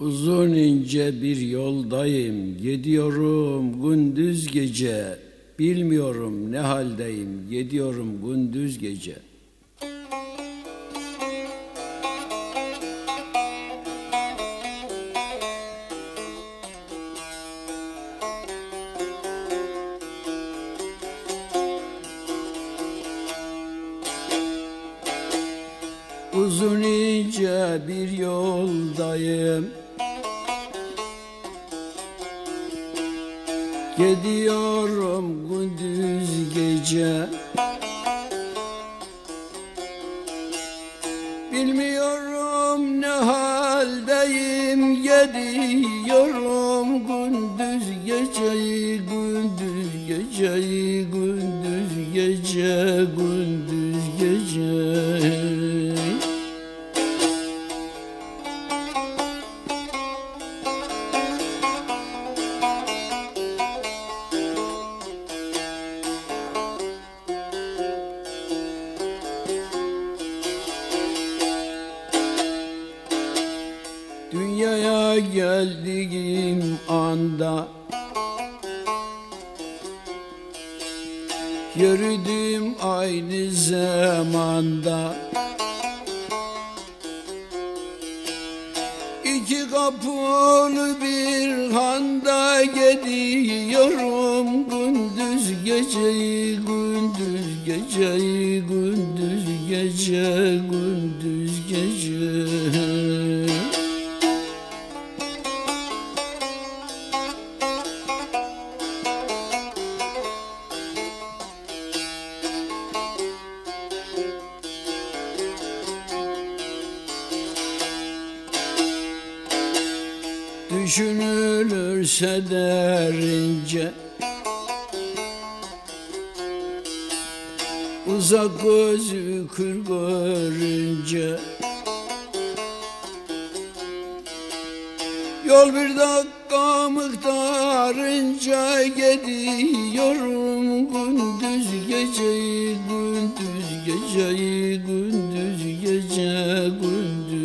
Uzun ince bir yoldayım, gidiyorum gündüz gece. Bilmiyorum ne haldeyim, gidiyorum gündüz gece. Uzun ince bir yoldayım Gidiyorum gündüz gece. Bilmiyorum ne haldeyim Gidiyorum gündüz geceyi Gündüz geceyi Gündüz gece Gündüz Dünyaya geldiğim anda Yürüdüm aynı zamanda İki kapılı bir handa gidiyorum Gündüz geceyi, gündüz geceyi, gündüz gece, gündüz gece Düşünülürse derince Uzak gözü kır görünce Yol bir dakika miktarınca gidiyorum Gündüz geceyi, gündüz geceyi, gündüz gece, gündüz